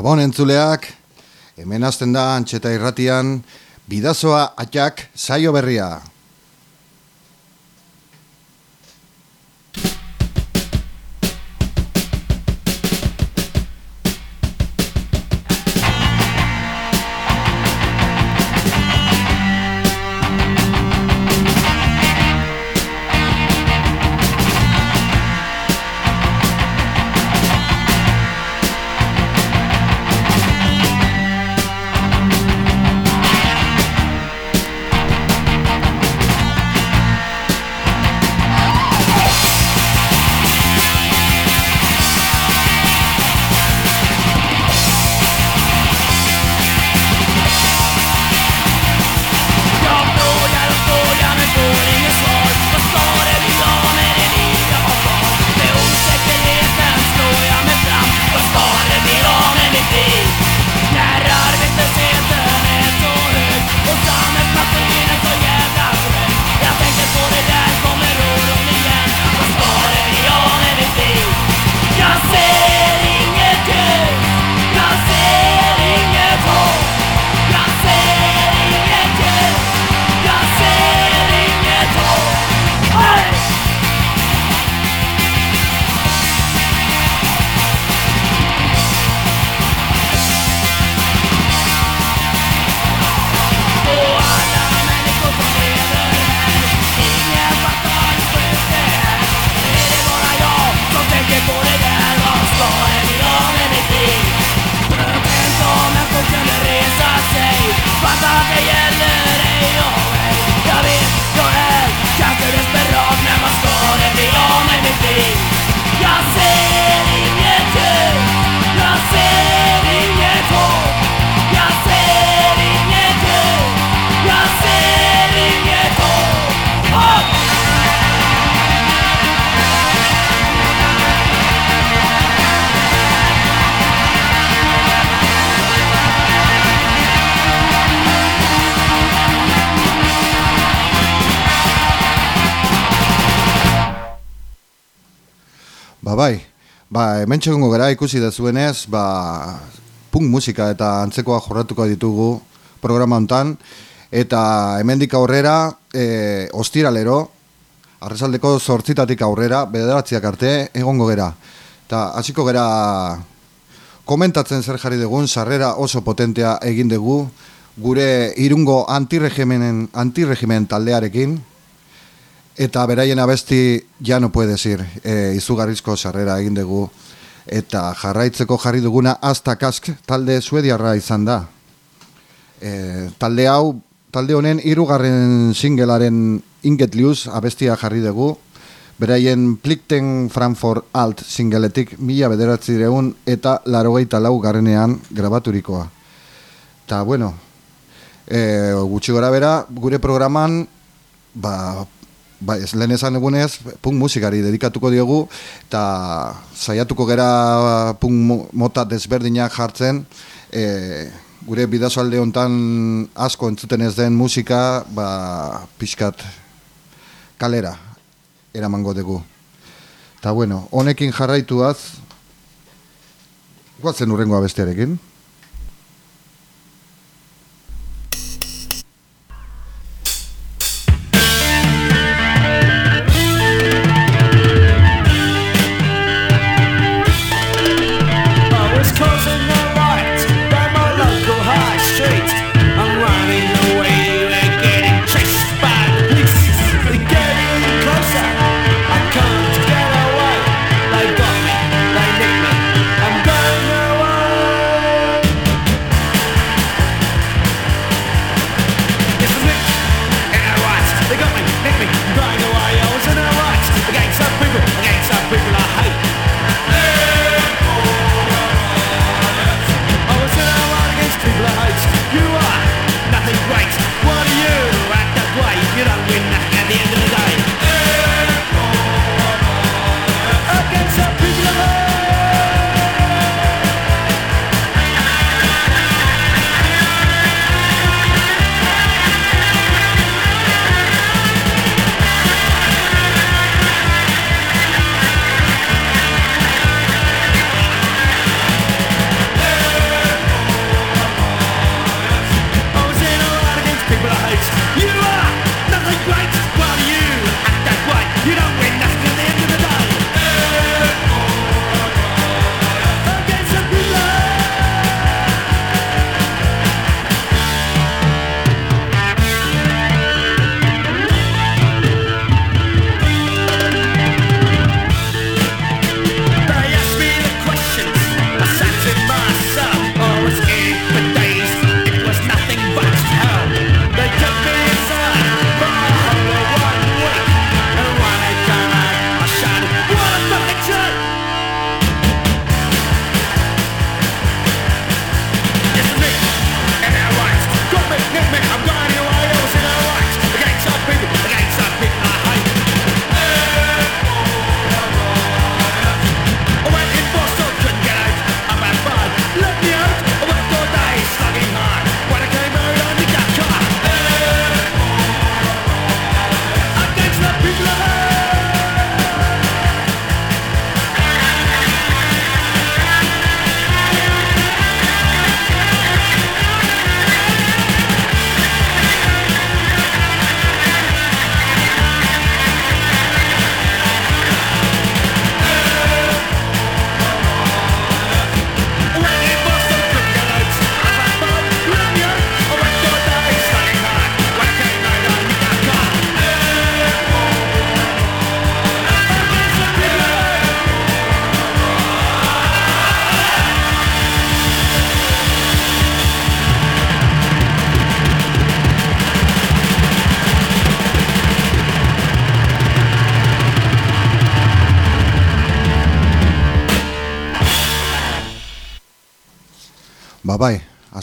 Gabon entzuleak, hemen azten da antxeta irratian, bidazoa atxak saio berria. say. Hemen txegongo gara ikusi da zuenez, ba, punk musika eta antzekoa jorratuko ditugu programa hontan eta hemendik aurrera, e, ostiralero, arrezaldeko zortzitatik aurrera, bederatziak arte, egongo gera. Eta hasiko gera komentatzen zer jarri dugun, sarrera oso potentea egin dugu, gure irungo antiregimenen, antiregimen taldearekin, eta beraien abesti ja no puede ir, e, izugarrizko sarrera egin dugu, eta jarraitzeko jarri duguna hasta kask talde suediarra izan da. E, talde hau, talde honen hirugarren singelaren Ingetlius abestia jarri dugu, beraien Plikten Frankfurt Alt singeletik mila bederatzi eta larogeita lau garrenean grabaturikoa. Ta bueno, e, gutxi gora bera, gure programan, ba, Ba, ez lehen esan egunez, punk musikari dedikatuko diogu, eta saiatuko gera punk mota desberdinak jartzen, e, gure bidazoalde hontan asko entzuten ez den musika, ba, pixkat kalera eramango dugu. Eta bueno, honekin jarraituaz, guatzen urrengoa bestearekin.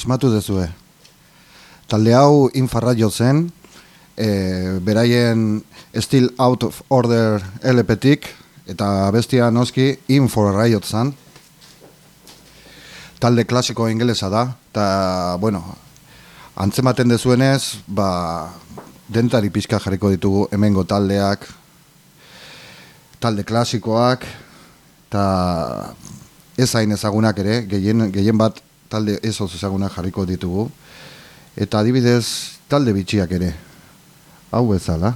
Asmatu dezue. Talde hau infarraio zen, e, beraien Still Out of Order LP-tik, eta bestia noski Inforraiot zen. Talde klasiko ingelesa da, eta, bueno, antzematen dezuenez, ba, dentari pixka jarriko ditugu hemengo taldeak, talde klasikoak, eta ez hain ezagunak ere, gehien, gehien bat talde ez oso ezagunak jarriko ditugu, eta adibidez talde bitxiak ere, hau bezala.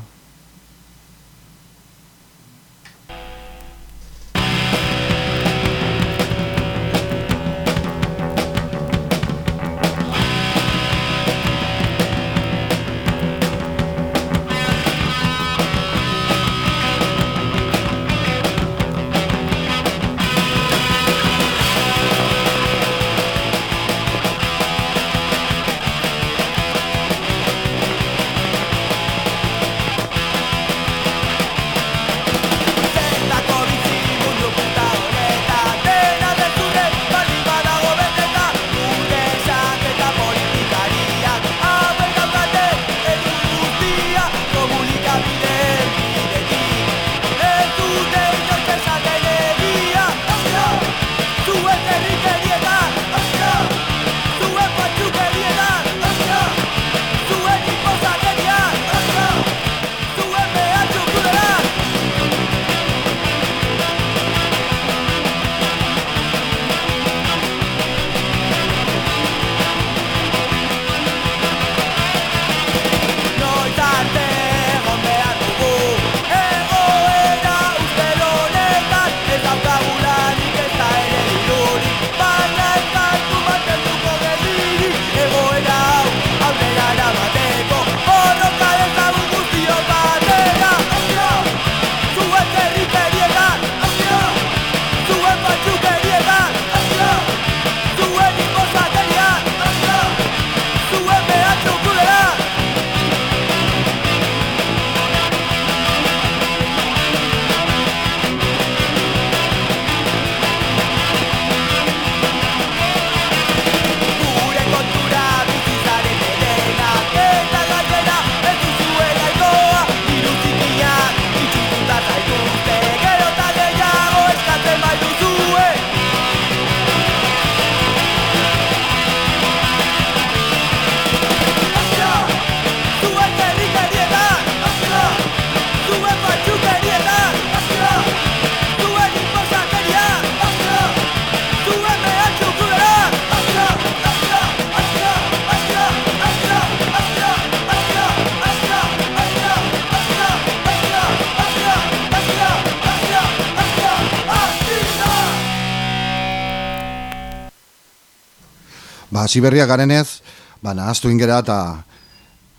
Hasi berriak garenez, ba, nahaztu ingera eta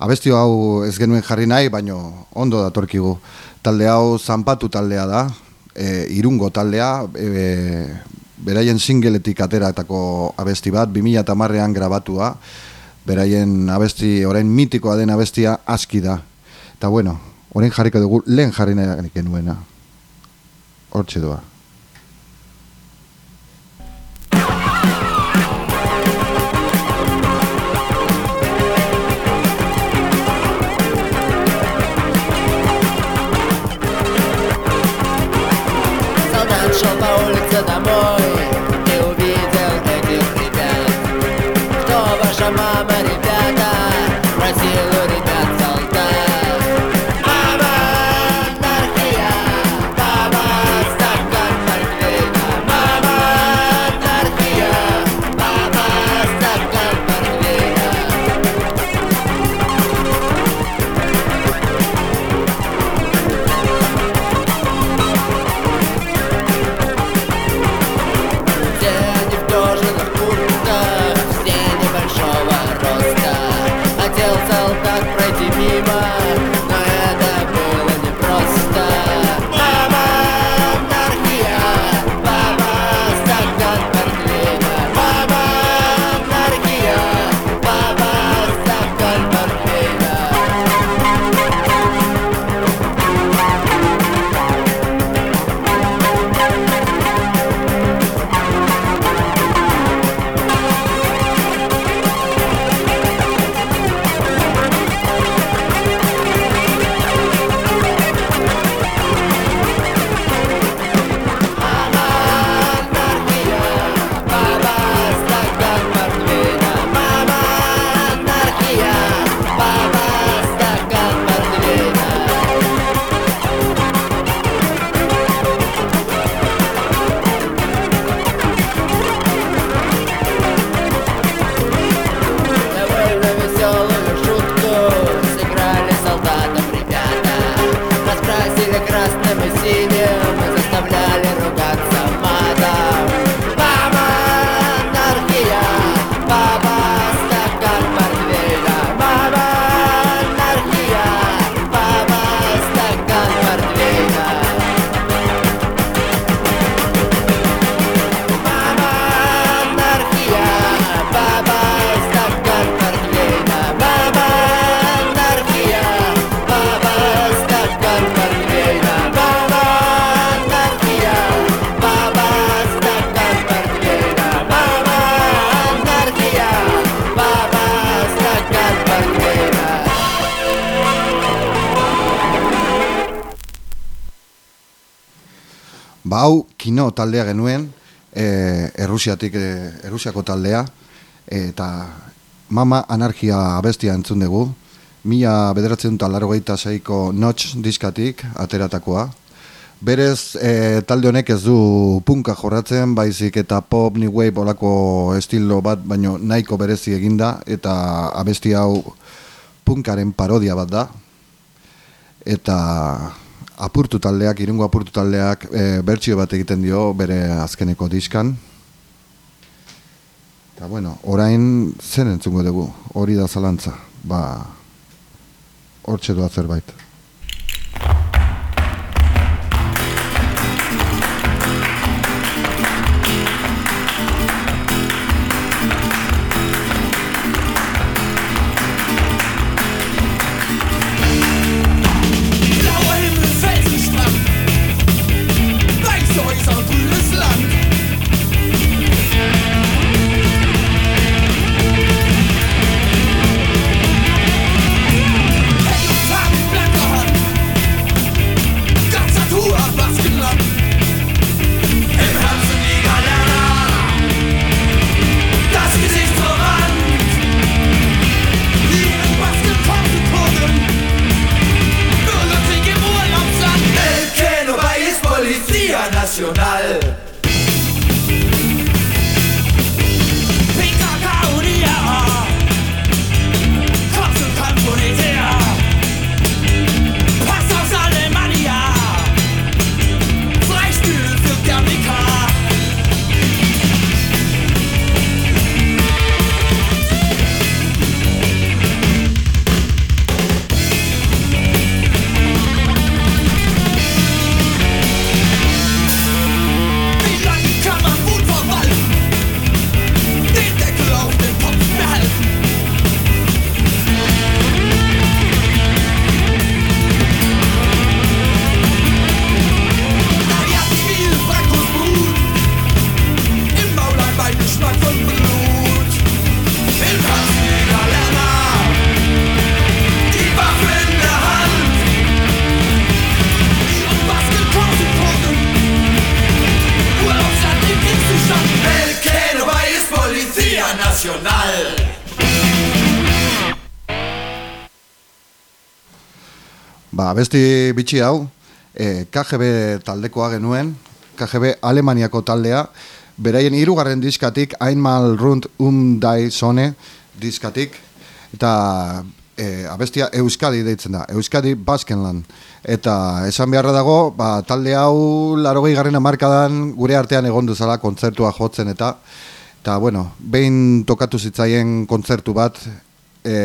abestio hau ez genuen jarri nahi, baino ondo datorkigu. Talde hau zanpatu taldea da, e, irungo taldea, e, beraien singeletik ateratako abesti bat, 2000 eta marrean grabatua, beraien abesti, orain mitikoa den abestia aski da. Eta bueno, orain jarriko dugu, lehen jarri nahi genuena. Hortxe doa. Hau kino taldea genuen, e, Errusiatik, e, Errusiako taldea, eta mama anarkia abestia entzun dugu, mila bederatzen talaro gehieta zaiko notch diskatik ateratakoa. Berez, e, talde honek ez du punka jorratzen, baizik eta pop, new wave, olako estilo bat, baino nahiko berezi eginda, eta abesti hau punkaren parodia bat da. Eta apurtu taldeak, irungo apurtu taldeak, e, bertxio bat egiten dio bere azkeneko diskan. Eta bueno, orain zen entzungo dugu, hori da zalantza, ba, hortxe doa zerbait. internacional. Abesti bitxi hau, e, KGB taldekoa genuen, KGB Alemaniako taldea, beraien hirugarren diskatik, Einmal Rund Um Dai Sone diskatik, eta e, abestia Euskadi deitzen da, Euskadi Baskenland. Eta esan beharra dago, ba, talde hau larogei garrena markadan gure artean egondu zala kontzertua jotzen eta eta bueno, behin tokatu zitzaien kontzertu bat, e,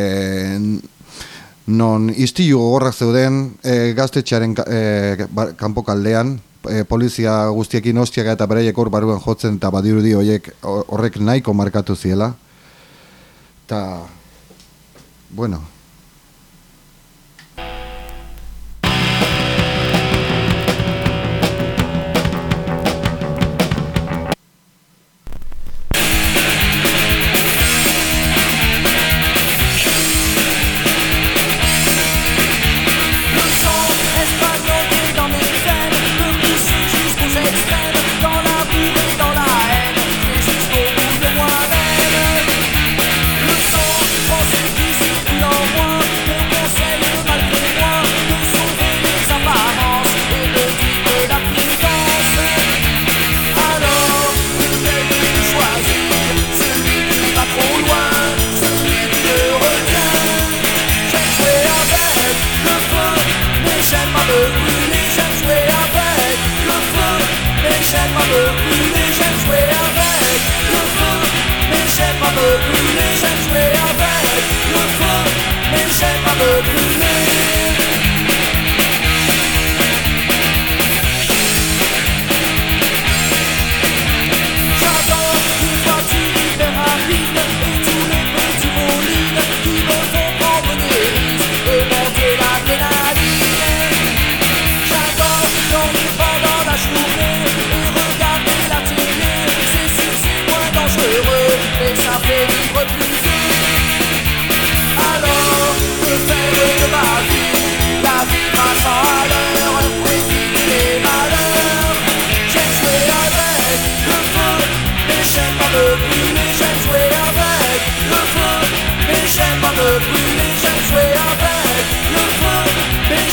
non iztilu gogorrak zeuden e, gaztetxearen e, kanpo kaldean, e, polizia guztiekin ostiak eta bereiek hor barruan jotzen eta badirudi horiek horrek nahiko markatu ziela. Eta, bueno,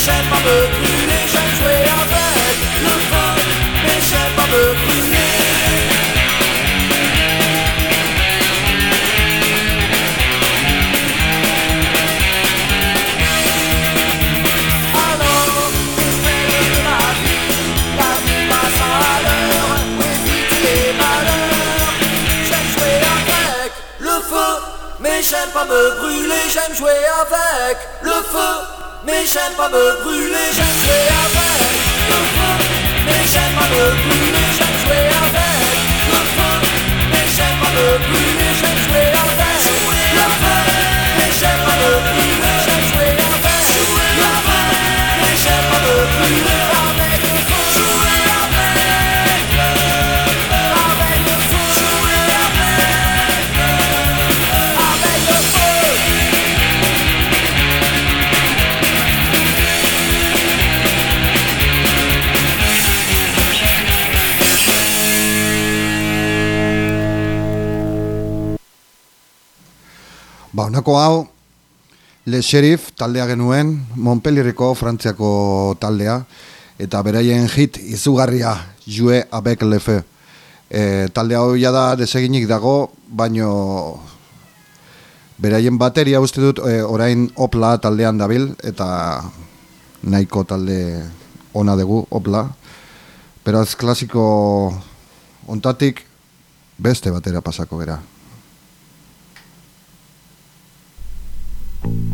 j'aime pas me brûler, j'aime jouer avec le feu, mais j'aime pas me brûler. Alors, que faire de la vie La vie passe à l'heure, évite les malheurs. J'aime jouer avec le feu, mais j'aime pas me brûler, j'aime jouer avec le feu mais j'aime pas me brûler, j'aime jouer avec le feu, mais j'aime pas me brûler, j'aime jouer avec le feu, mais j'aime pas me brûler. Ba, honako hau, Le Sheriff taldea genuen, Montpellierreko Frantziako taldea, eta beraien hit izugarria, Jue Abek Lefe. E, taldea hoia da deseginik dago, baino beraien bateria uste dut e, orain opla taldean dabil, eta nahiko talde ona dugu opla. Beraz, klasiko ontatik beste batera pasako gara. thank you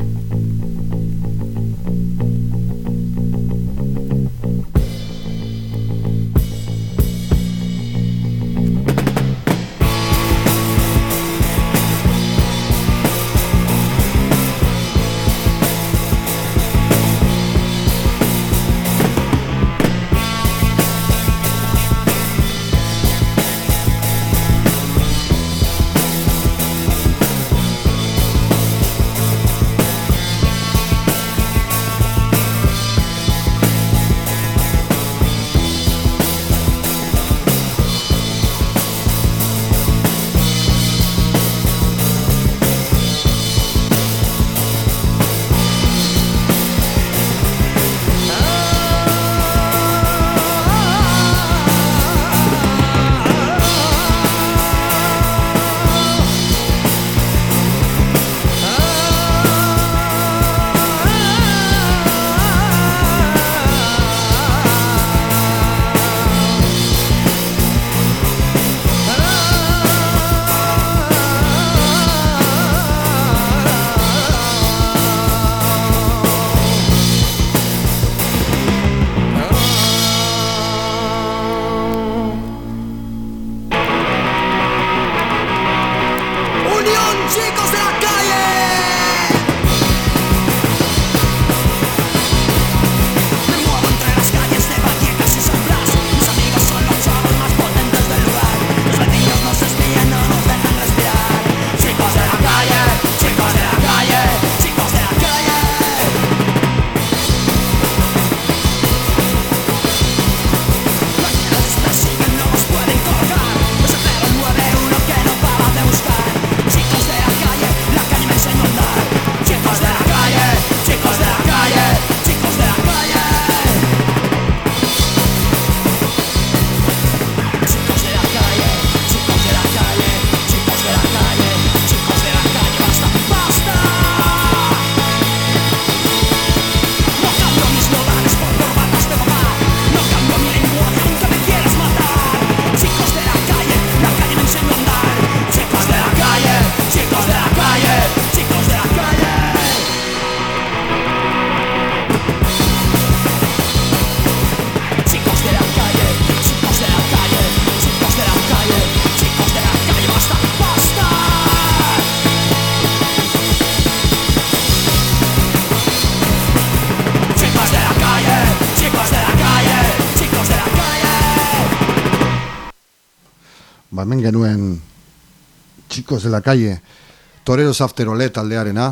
Chicos de la Calle, Toreros After Ole taldearena.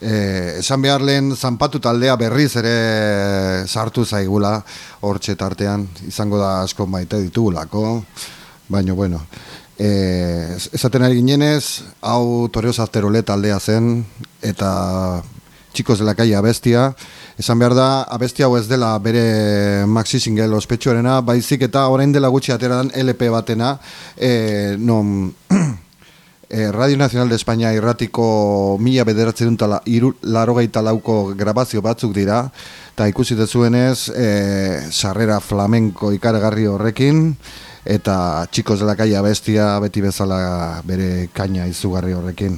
Eh, esan behar lehen zanpatu taldea berriz ere sartu zaigula hortxe tartean. Izango da asko maite ditugulako. Baina bueno eh, esaten ari ginenez hau Toreros After Ole taldea zen eta Chicos de la Calle abestia. Esan behar da, abesti hau ez dela bere Maxi Single ospetsuarena, baizik eta orain dela gutxi ateran LP batena, e, non E, Radio Nacional de España irratiko mila bederatzen dutala larogeita lauko grabazio batzuk dira eta ikusi dezuenez e, sarrera flamenko ikaragarri horrekin eta txikos dela kaia bestia beti bezala bere kaina izugarri horrekin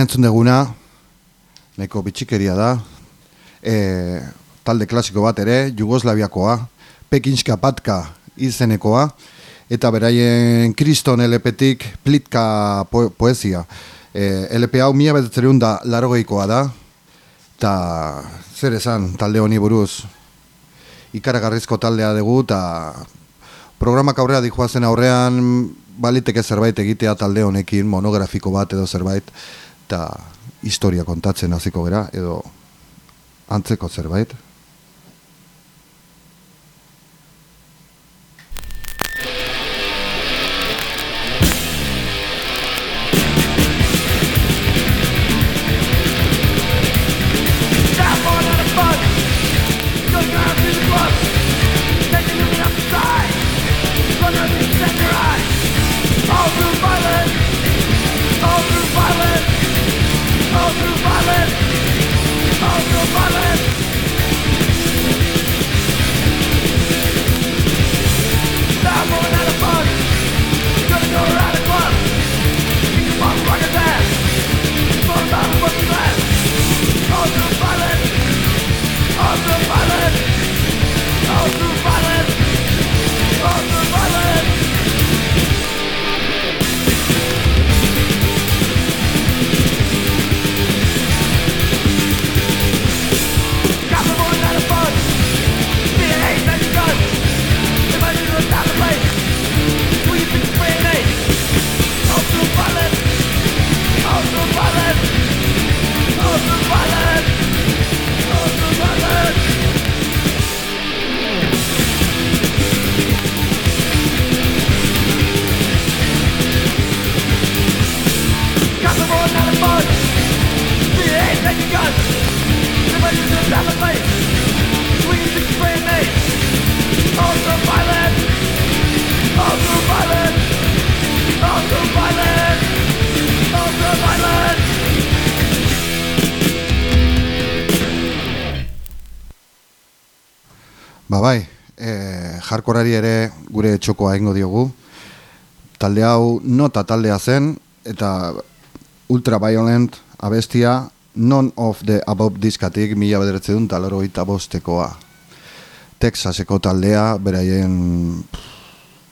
entzun deguna, neko bitxikeria da, e, talde klasiko bat ere, Jugoslaviakoa, Pekinska Patka izenekoa, eta beraien kriston LP-tik plitka poesia. E, LP hau mila betetzeriun da larogeikoa da, eta zer esan talde honi buruz, ikaragarrizko taldea dugu, eta programak aurrea dihoazen aurrean, baliteke zerbait egitea talde honekin, monografiko bat edo zerbait, eta historia kontatzen hasiko gera edo antzeko zerbait jarkorari ere gure txokoa egingo diogu. Talde hau nota taldea zen eta ultraviolent abestia non of the above diskatik mila bederetze dut talero bostekoa. Texaseko taldea beraien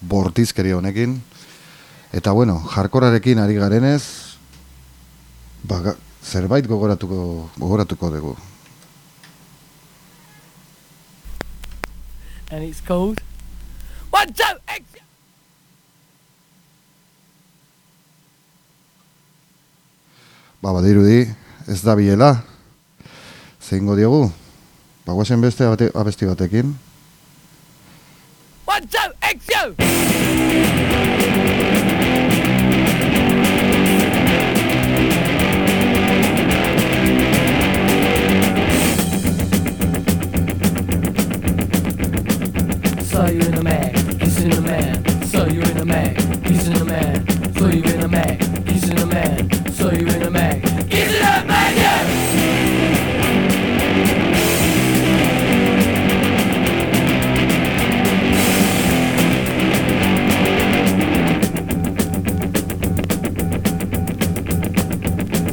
bortizkeri honekin Eta bueno, jarkorarekin ari garenez, ba, zerbait gogoratuko, gogoratuko dugu. And it's called One, two, action! Ba, badirudi, ez da biela. Zeingo diogu? Ba, guazen beste abesti batekin. One, two, action! Saw you in a mag, he's in a man. Saw you in a mag, he's in a man. Saw you in a mag, he's in a man. Saw you in a mag, he's in man!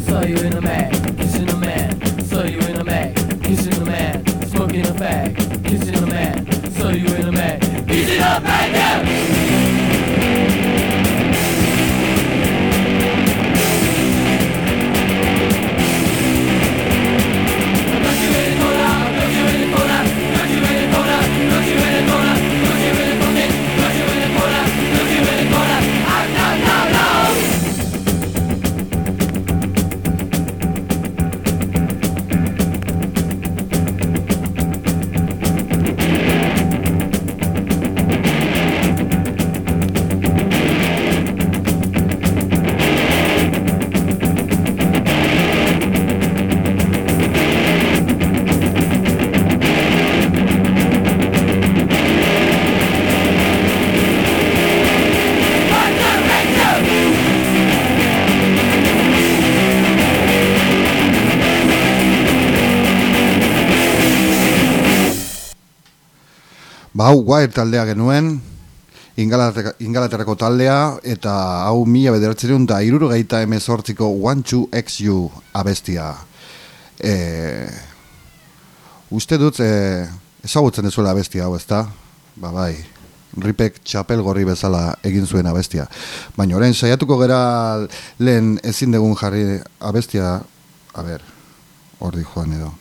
Saw you in a mag, kissing a man. Saw you in a mag, kissing a man. Smoking a fag, kissing a man saw you in the mag. It up right now. Hau Wire taldea genuen, Ingalaterrako taldea, eta hau mila bederatzerun da irurogeita emezortziko One Two X You abestia. E, uste dut, e, ezagutzen dezuela abestia hau, ezta? Ba, bai, Ripek txapel gorri bezala egin zuen abestia. Baina orain saiatuko gera lehen ezin dugun jarri abestia, a ber, hor joan edo.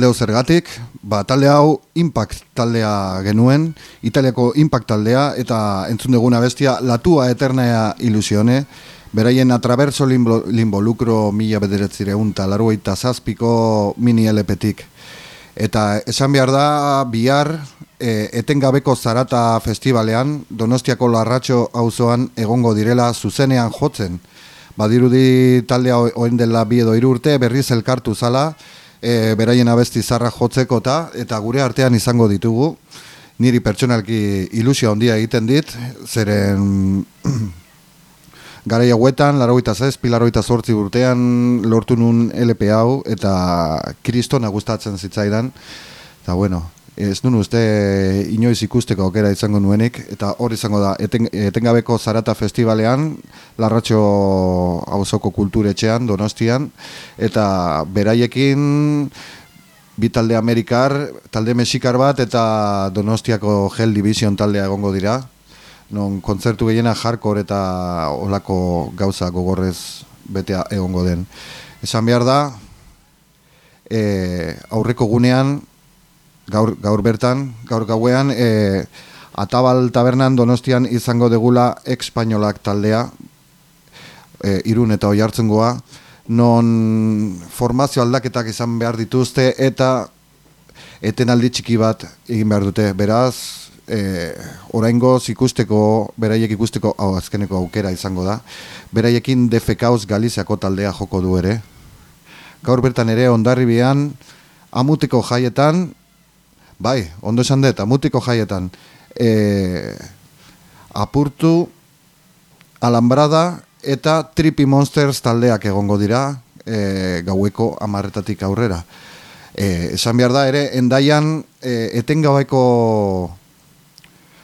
Talde hau zergatik, ba, talde hau Impact taldea genuen, Italiako Impact taldea, eta entzun duguna bestia, Latua Eternea Ilusione, beraien atraverso limbo, limbo lucro mila bederetzireun eta zazpiko mini LP-tik. Eta esan behar da, bihar, e, etengabeko zarata festivalean, Donostiako Larratxo auzoan egongo direla zuzenean jotzen. Badirudi taldea oen dela bi edo hiru urte berriz elkartu zala, e, beraien abesti zarra jotzeko eta, eta gure artean izango ditugu. Niri pertsonalki ilusio handia egiten dit, zeren Garai hauetan, laroita zazpi, laroita zortzi urtean lortu nun LP hau eta kristona gustatzen zitzaidan. Eta bueno, ez nun uste inoiz ikusteko aukera izango nuenik, eta hor izango da, eten, etengabeko Zarata Festivalean, Larratxo Hauzoko Kulturetxean, Donostian, eta beraiekin bi talde Amerikar, talde Mexikar bat, eta Donostiako Hell Division taldea egongo dira, non kontzertu gehiena hardcore eta olako gauza gogorrez betea egongo den. Esan behar da, e, aurreko gunean, gaur, gaur bertan, gaur gauean, e, Atabal tabernan donostian izango degula ekspainolak taldea, e, irun eta oi hartzengoa, non formazio aldaketak izan behar dituzte eta etenaldi txiki bat egin behar dute. Beraz, e, oraingoz ikusteko, beraiek ikusteko, hau azkeneko aukera izango da, beraiekin defekauz galiziako taldea joko du ere. Gaur bertan ere, ondarribian, amuteko jaietan, Bai, ondo esan dut, amutiko jaietan. E, apurtu, alambrada eta tripi monsters taldeak egongo dira e, gaueko amarretatik aurrera. E, esan behar da, ere, endaian e, etengabaiko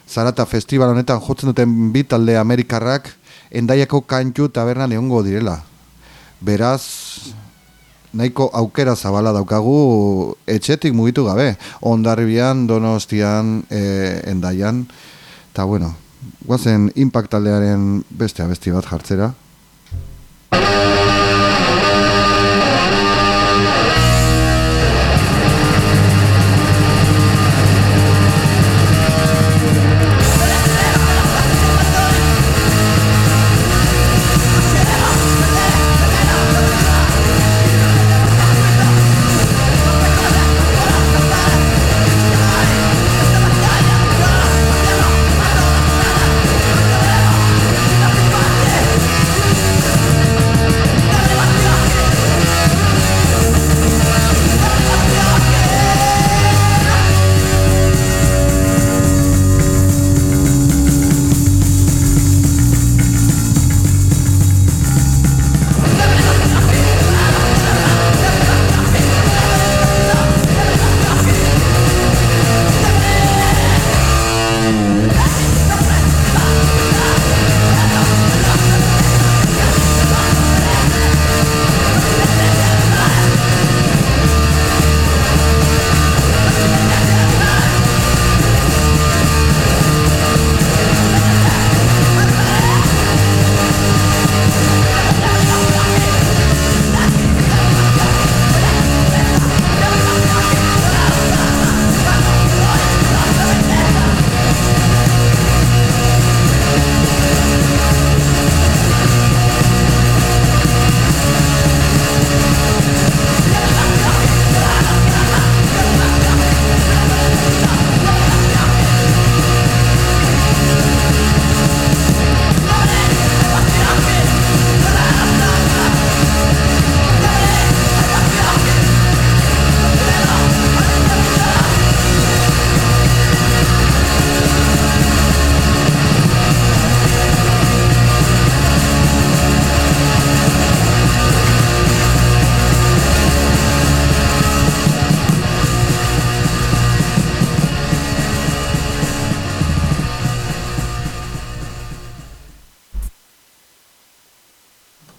zarata festival honetan jotzen duten bi talde amerikarrak endaiako kantu tabernan egongo direla. Beraz, nahiko aukera zabala daukagu etxetik mugitu gabe. Ondarribian, donostian, e, endaian. Eta bueno, guazen impactaldearen beste abesti bat jartzera.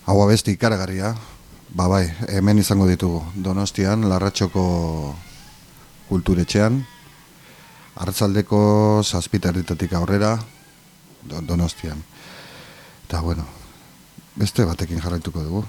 Hau abesti ikaragarria, ba bai, hemen izango ditugu, Donostian, Larratxoko kulturetxean, hartzaldeko zazpiterditatik aurrera, Donostian. Eta bueno, beste batekin jarraituko dugu.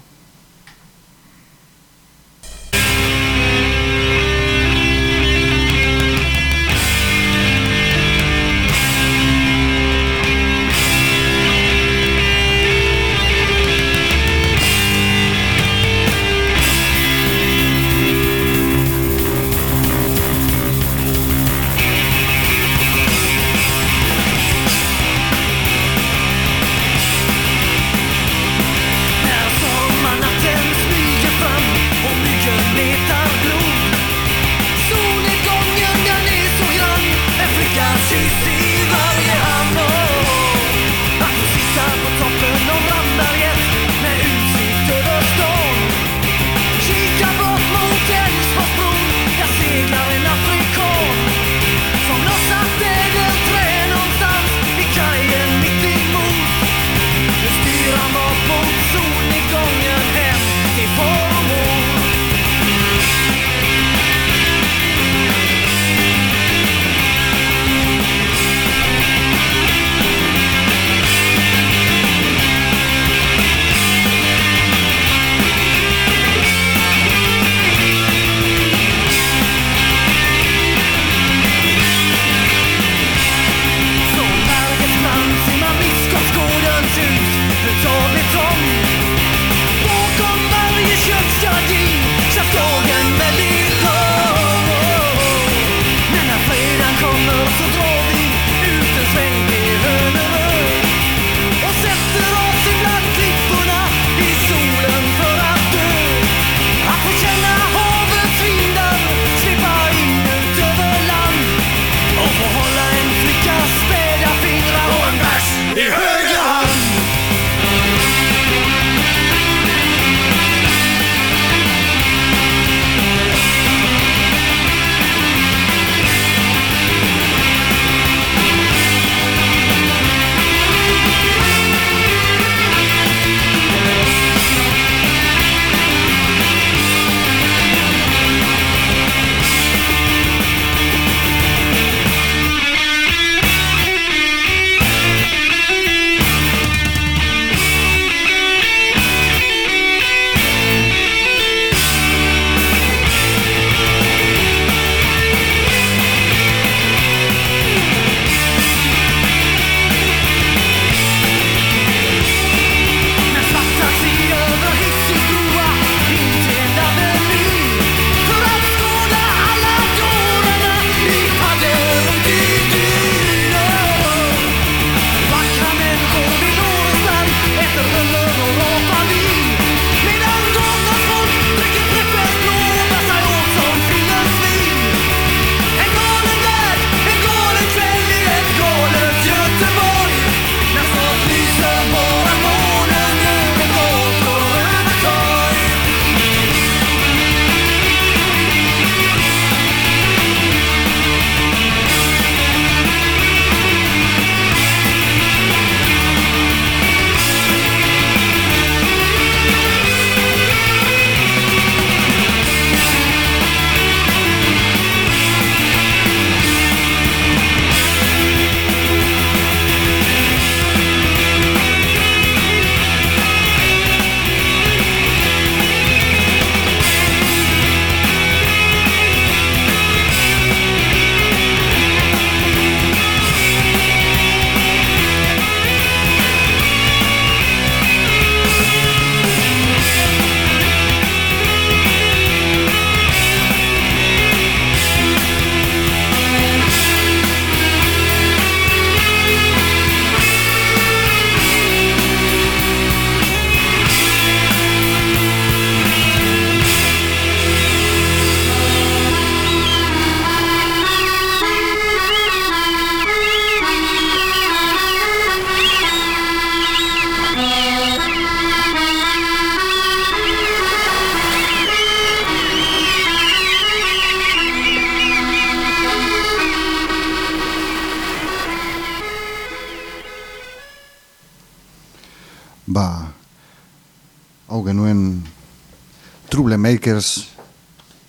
Makers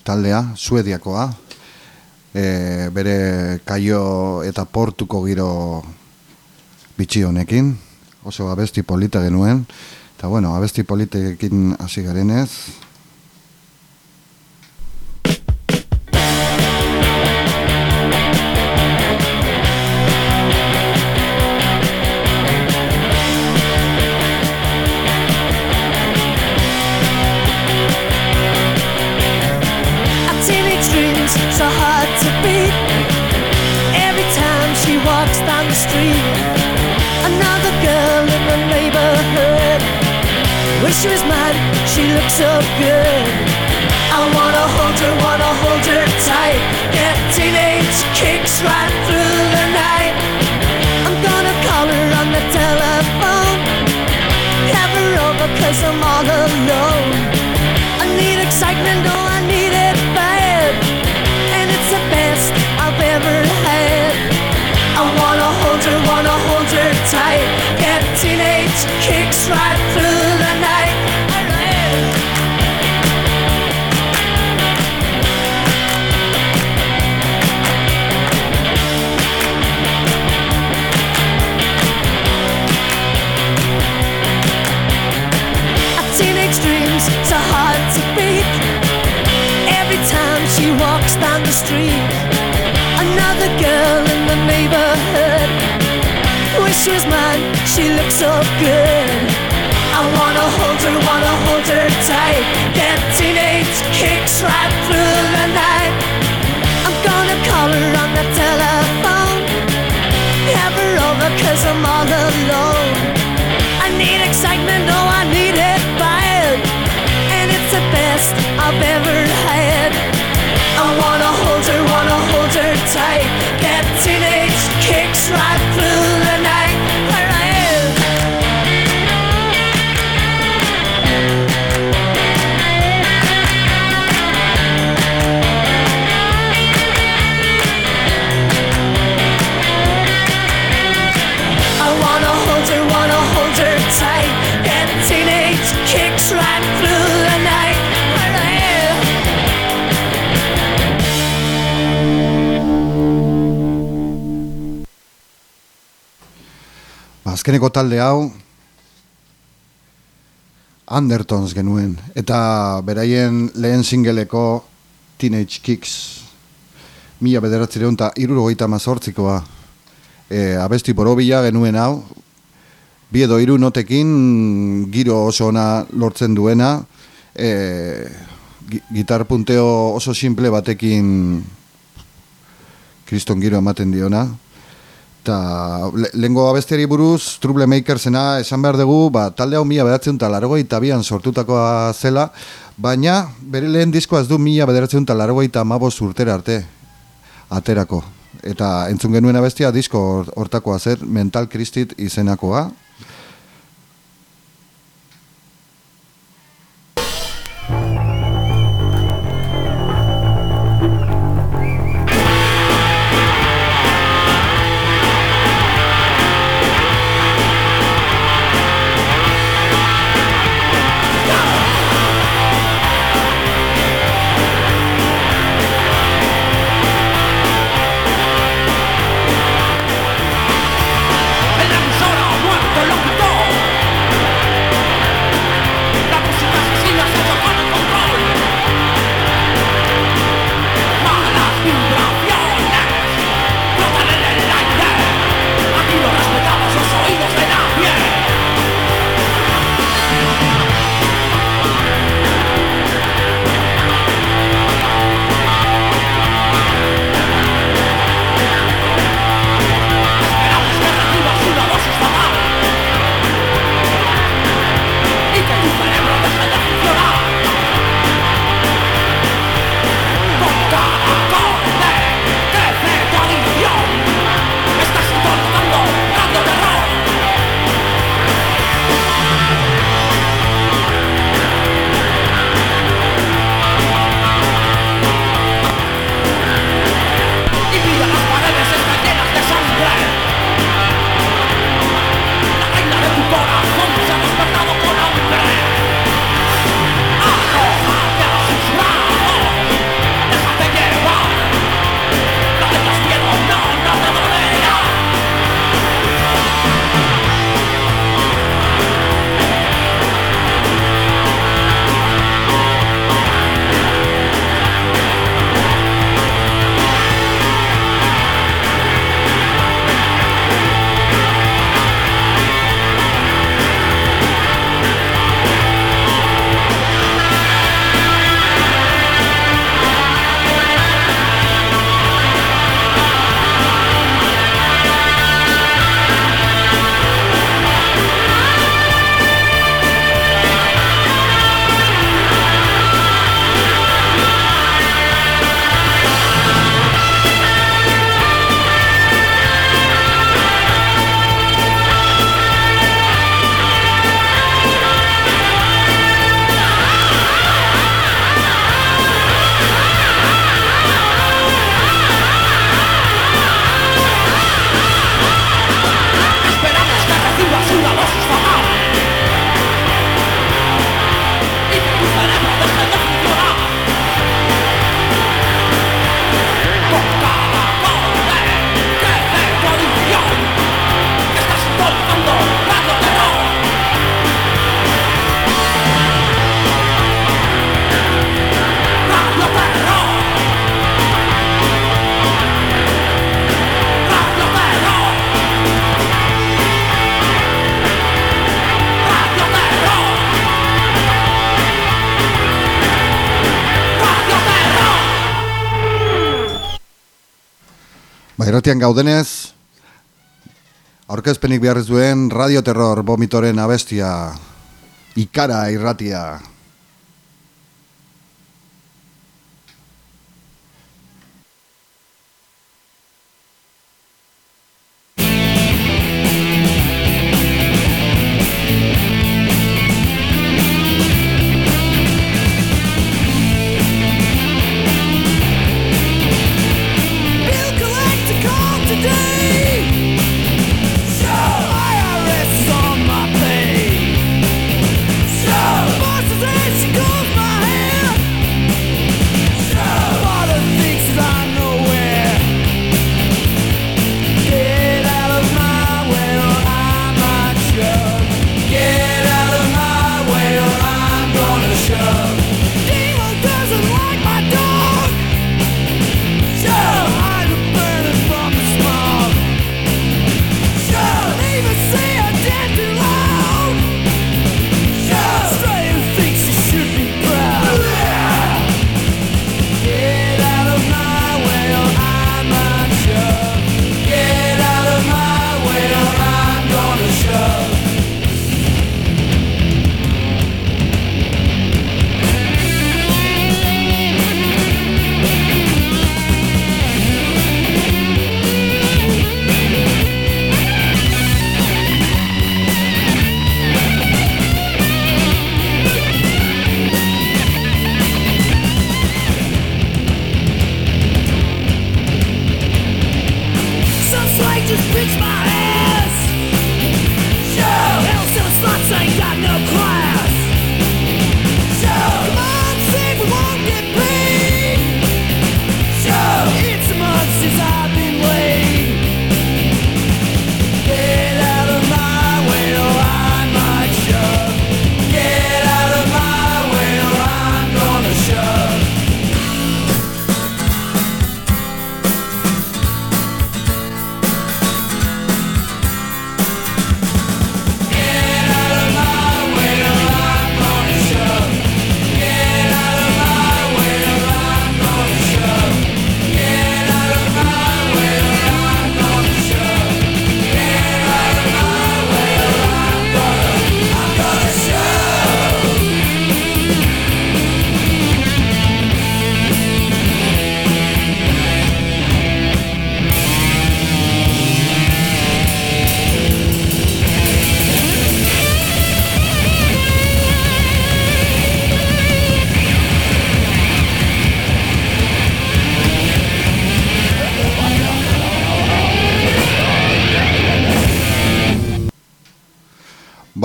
taldea, suediakoa, e, bere kaio eta portuko giro bitxi honekin, oso abesti polita genuen, eta bueno, abesti politekin hasi garenez, the street, another girl in the neighborhood. Wish she was mine, she looks so good. I wanna hold her, wanna hold her tight. Get teenage kicks right through the night. I'm gonna call her on the telephone. Have her over cause I'm all street, another girl in the neighborhood. Wish she was mine, she looks so good. I wanna hold her, wanna hold her tight. Get teenage kicks right through the night. I'm gonna call her on the telephone. Have her over cause I'm all alone. Azkeneko talde hau Undertones genuen. Eta beraien lehen singeleko Teenage Kicks mila bederatzireun eta irurogeita mazortzikoa e, abesti borobila genuen hau. Bi edo hiru notekin giro oso ona lortzen duena. E, gi- gitar punteo oso simple batekin kriston giro ematen diona Eta le, lengo abestiari buruz, Trouble Makersena esan behar dugu, ba, talde hau mila bederatzen eta largoi sortutakoa zela, baina bere lehen diskoa ez du mila bederatzen eta largoi eta mabos urtera arte aterako. Eta entzun genuen abestia disko hor- hortakoa zer, Mental Kristit izenakoa. Irratian gaudenez, aurkezpenik beharrez duen radioterror vomitoren abestia, ikara irratia.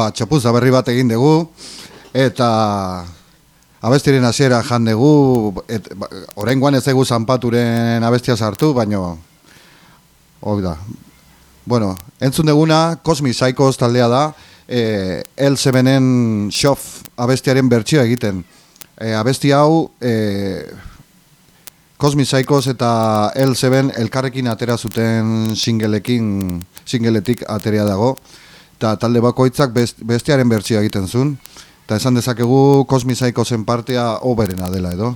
Ba, txapuza berri bat egin dugu, eta abestiren hasiera jan dugu, et, ba, oraingoan ez dugu zanpaturen abestia sartu, baino, hoi da. Bueno, entzun duguna, Cosmic Psychos taldea da, e, L7en Shof abestiaren bertsioa egiten. E, abesti hau, e, Cosmic Psychos eta L7 elkarrekin atera zuten singleekin, singleetik aterea dago, eta talde bakoitzak best, bestearen bertsioa egiten zuen, eta esan dezakegu Cosmic Psychosen partea oberena dela edo.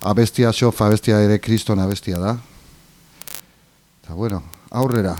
Abestia Shof abestia ere kriston abestia da. Eta bueno, aurrera.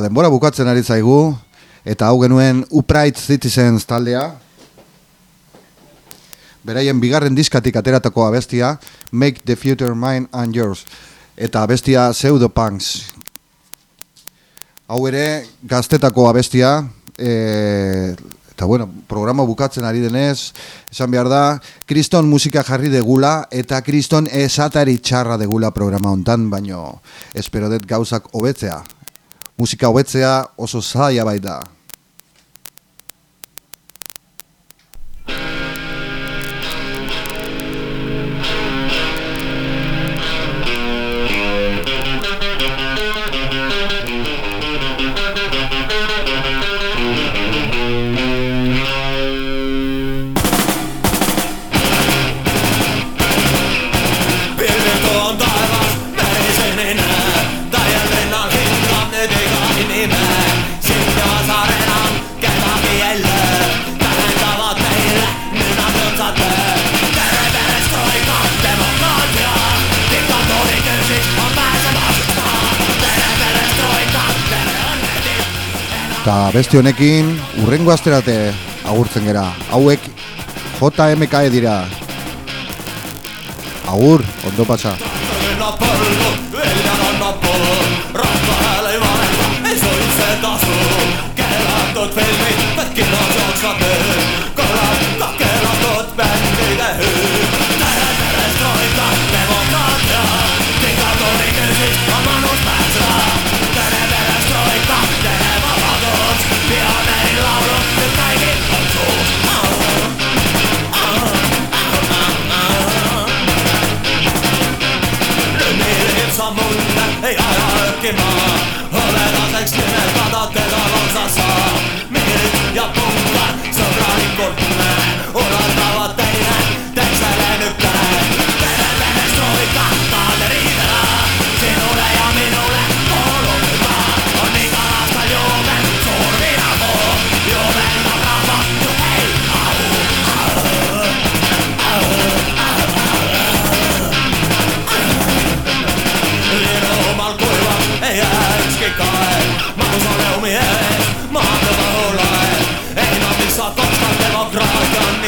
Ba, denbora bukatzen ari zaigu, eta hau genuen Upright Citizens taldea. Beraien bigarren diskatik ateratako abestia, Make the Future Mine and Yours. Eta abestia Pseudopunks. Hau ere, gaztetako abestia, e, eta bueno, programa bukatzen ari denez, esan behar da, kriston musika jarri degula, eta kriston esatari txarra degula programa hontan, baino espero dut gauzak hobetzea musika hobetzea oso zaila baita. Eta besti honekin, urrengo asterate agurtzen gera. Hauek JMK dira. Agur, ondo pasa. Ei valeta, ei soi se tasu Kelatut filmit, pätkin on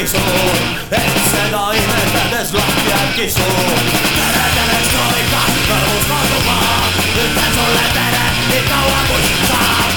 risuun. Et se nainen tätes lahtia kisuun. Tereteles troika, pölvus katumaa. Nyt en sulle niin kauan kuin saa.